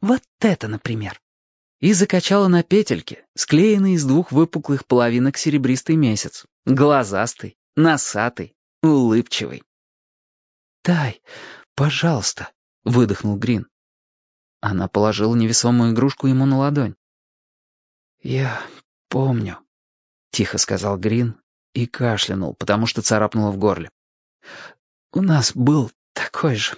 Вот это, например. И закачала на петельке, склеенный из двух выпуклых половинок серебристый месяц. Глазастый, носатый, улыбчивый. «Дай, пожалуйста», — выдохнул Грин. Она положила невесомую игрушку ему на ладонь. «Я помню», — тихо сказал Грин и кашлянул, потому что царапнуло в горле. «У нас был такой же».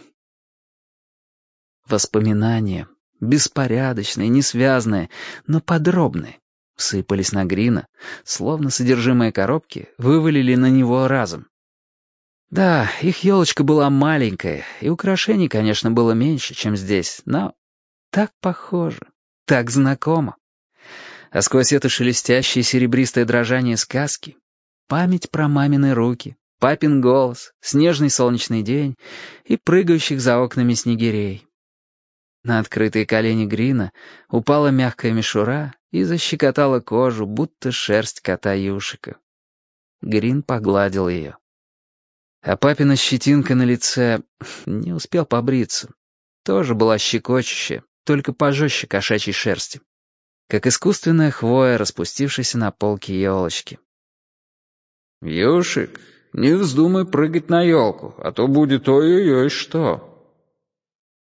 Воспоминания, беспорядочные, несвязные, но подробные, сыпались на Грина, словно содержимое коробки вывалили на него разом. Да, их елочка была маленькая, и украшений, конечно, было меньше, чем здесь, но так похоже, так знакомо. А сквозь это шелестящее серебристое дрожание сказки память про мамины руки, папин голос, снежный солнечный день и прыгающих за окнами снегирей. На открытые колени Грина упала мягкая мишура и защекотала кожу, будто шерсть кота Юшика. Грин погладил ее. А папина щетинка на лице не успел побриться. Тоже была щекочущая, только пожестче кошачьей шерсти. Как искусственная хвоя, распустившаяся на полке елочки. «Юшик, не вздумай прыгать на елку, а то будет ой-ой-ой что».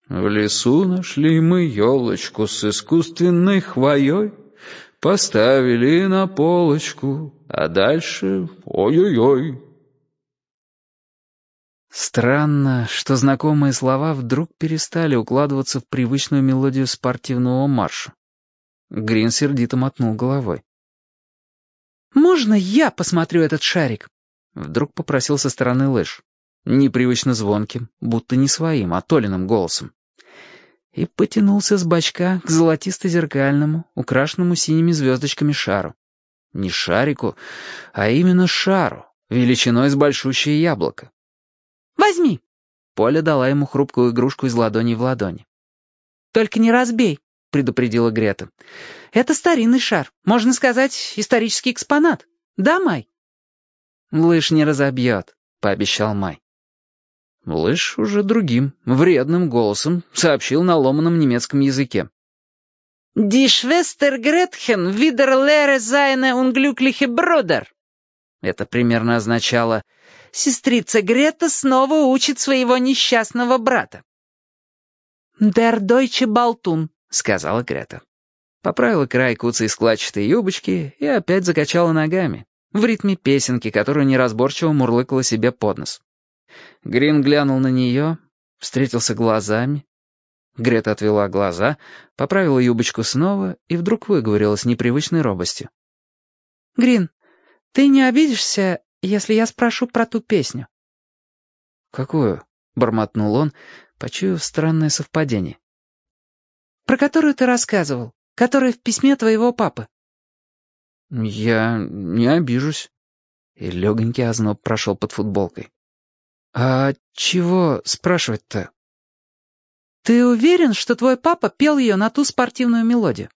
В лесу нашли мы елочку с искусственной хвоей, поставили на полочку, а дальше ой-ой-ой. Странно, что знакомые слова вдруг перестали укладываться в привычную мелодию спортивного марша. Грин сердито мотнул головой. «Можно я посмотрю этот шарик?» Вдруг попросил со стороны Лэш. Непривычно звонким, будто не своим, а Толиным голосом. И потянулся с бачка к золотисто-зеркальному, украшенному синими звездочками шару. Не шарику, а именно шару, величиной с большущее яблоко. «Возьми!» Поля дала ему хрупкую игрушку из ладони в ладони. «Только не разбей», — предупредила Грета. «Это старинный шар, можно сказать, исторический экспонат. Да, Май?» «Лыж не разобьет», — пообещал Май. Лыж уже другим, вредным голосом сообщил на ломаном немецком языке. «Die Schwester Gretchen wieder lehre seine unglückliche Bruder». Это примерно означало сестрица Грета снова учит своего несчастного брата. «Дер дойче болтун», — сказала Грета. Поправила край куцей складчатой юбочки и опять закачала ногами, в ритме песенки, которую неразборчиво мурлыкала себе под нос. Грин глянул на нее, встретился глазами. Грета отвела глаза, поправила юбочку снова и вдруг выговорила с непривычной робостью. «Грин, ты не обидишься, если я спрошу про ту песню?» «Какую?» — бормотнул он, почуяв странное совпадение. «Про которую ты рассказывал, которая в письме твоего папы». «Я не обижусь». И легонький озноб прошел под футболкой. «А чего спрашивать-то?» «Ты уверен, что твой папа пел ее на ту спортивную мелодию?»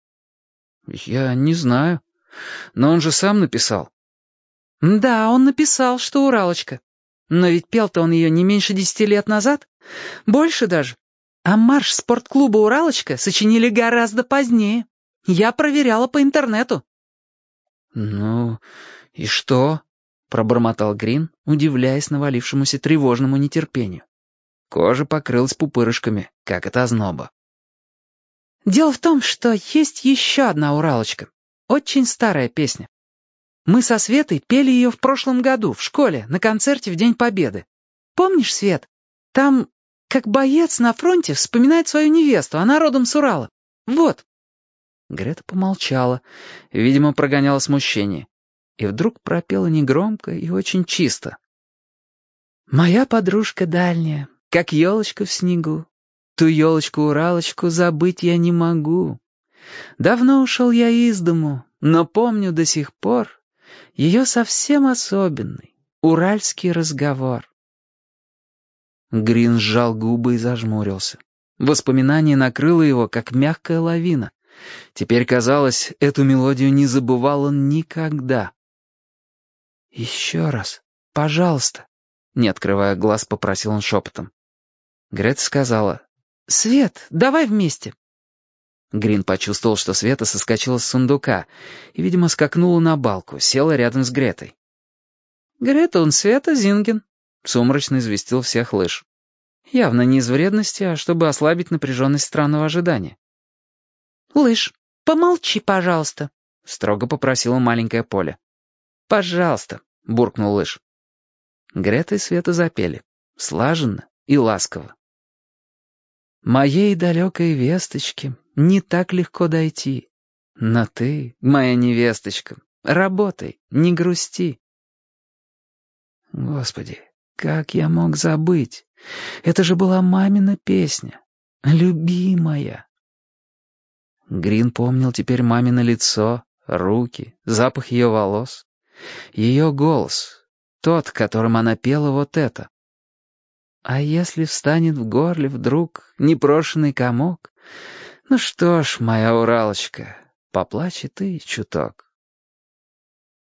«Я не знаю. Но он же сам написал. «Да, он написал, что Уралочка. Но ведь пел-то он ее не меньше десяти лет назад. Больше даже. А марш спортклуба «Уралочка» сочинили гораздо позднее. Я проверяла по интернету». «Ну, и что?» — пробормотал Грин, удивляясь навалившемуся тревожному нетерпению. Кожа покрылась пупырышками, как от озноба. «Дело в том, что есть еще одна «Уралочка». Очень старая песня. Мы со Светой пели ее в прошлом году, в школе, на концерте в День Победы. Помнишь, Свет? Там, как боец на фронте, вспоминает свою невесту, она родом с Урала. Вот». Грета помолчала, видимо, прогоняла смущение, и вдруг пропела негромко и очень чисто. «Моя подружка дальняя, как елочка в снегу, ту елочку-уралочку забыть я не могу. Давно ушел я из дому, но помню до сих пор, ее совсем особенный, уральский разговор. Грин сжал губы и зажмурился. Воспоминание накрыло его, как мягкая лавина. Теперь, казалось, эту мелодию не забывал он никогда. «Еще раз, пожалуйста», — не открывая глаз, попросил он шепотом. Грет сказала, «Свет, давай вместе». Грин почувствовал, что Света соскочила с сундука и, видимо, скакнула на балку, села рядом с Гретой. «Грета он Света Зинген», — сумрачно известил всех лыж. Явно не из вредности, а чтобы ослабить напряженность странного ожидания. «Лыж, помолчи, пожалуйста», — строго попросила маленькая Поля. «Пожалуйста», — буркнул Лыж. Грета и Света запели, слаженно и ласково. «Моей далекой весточке не так легко дойти, но ты, моя невесточка, работай, не грусти». Господи, как я мог забыть? Это же была мамина песня. Любимая. Грин помнил теперь мамино лицо, руки, запах ее волос, ее голос, тот, которым она пела вот это. А если встанет в горле вдруг непрошенный комок, ну что ж, моя Уралочка, поплачь и ты чуток.